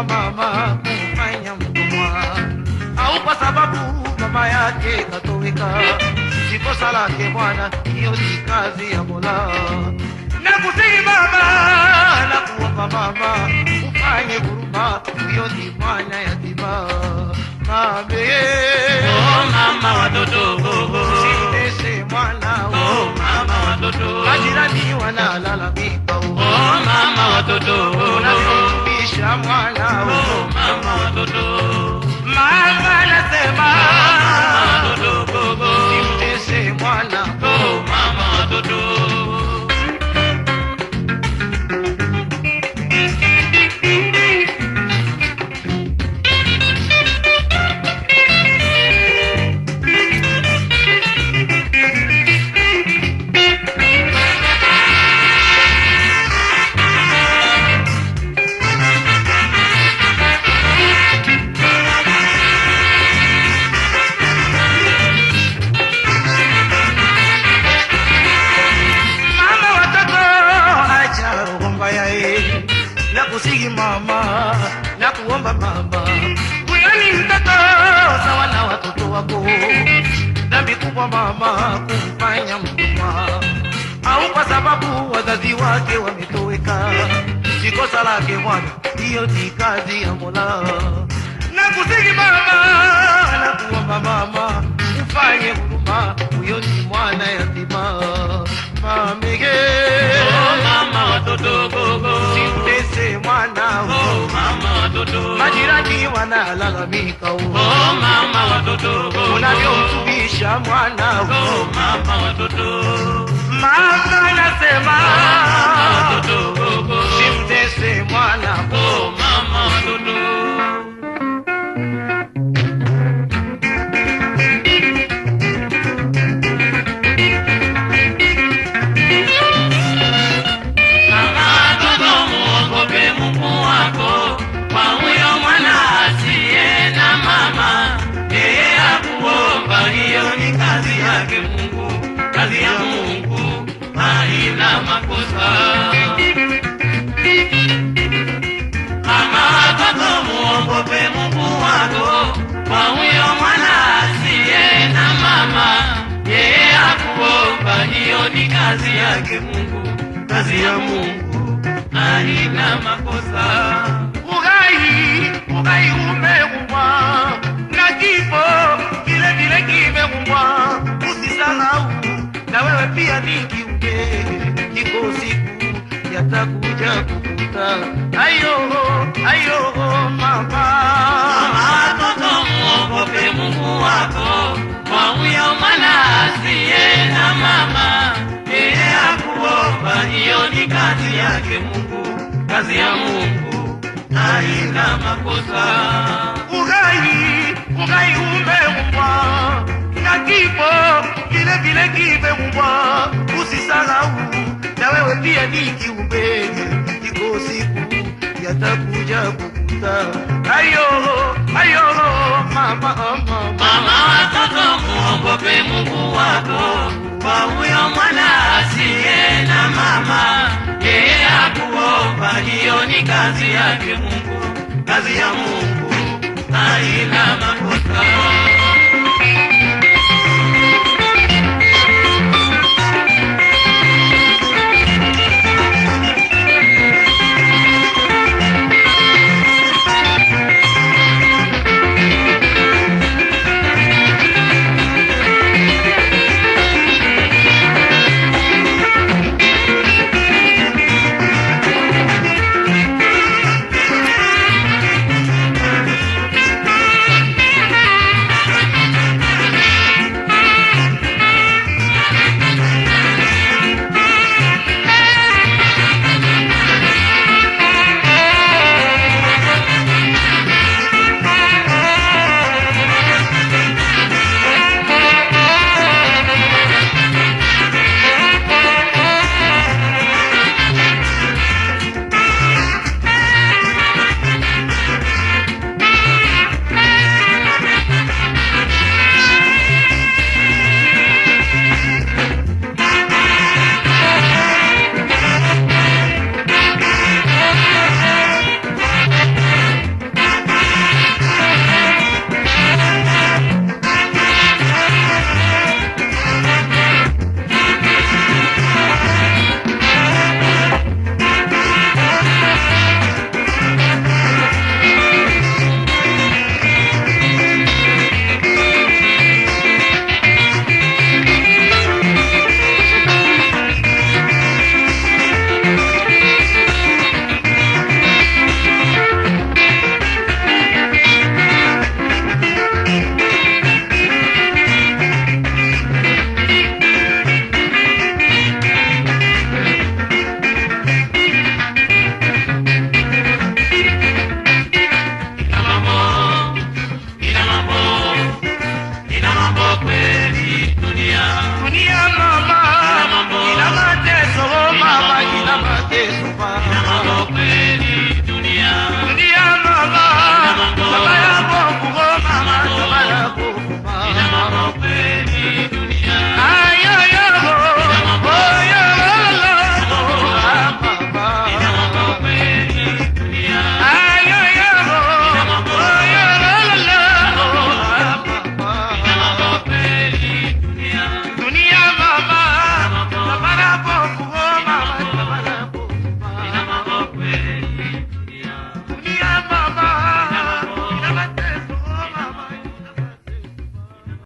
Kubwa mama, kumfanya mtumwa, au kwa sababu mama yake katoweka. Si kosa lake Bwana, hiyo ni kazi ya Mola. Nakusihi mama, nakuomba mama, ufanye huruma, huyo ni mwana yatima. Mame, Oh mama watoto usimtese mwana Oh mama watoto majirani wanalalamika Oh mama watoto unavyomrudisha mwana nakusihi na kuomba mama. Huyo ni mtoto sawa na watoto wako. Dhambi kubwa mama kumfanya mtumwa. Au kwa sababu wazazi wake wametoweka. Sikosa lake bwana hiyo ni kazi ya mola. Nakusihi mama na kuomba mama ufanye huruma majirani wanalalamika Oh mama watoto unavyomtubisha mwana Oh mama watoto mama nasema watoto simtese mwana Oh mama kazi yake Mungu, kazi ya Mungu haina makosa. ugai ugai umeumbwa na kifo vile vile kimeumbwa usisahau na wewe pia ni kiumbe kiko siku yatakuja kukuta. Ayo ayo mama. Mama muogope Mungu wako, kwa huyo mwana asiye na mama, yeye akuomba, hiyo ni kazi yake Mungu, kazi ya Mungu. Haina makosa. ugai ugai umeumbwa na kifo vile vile kimeumbwa usisahau na wewe pia ni kiumbe iko siku yatakuja kukuta. Ayo ayo mama mama. Mama watoto muogope Mungu wako, kwa huyo mwana asiye na mama, yeye hiyo ni kazi yake Mungu, kazi ya Mungu. Haina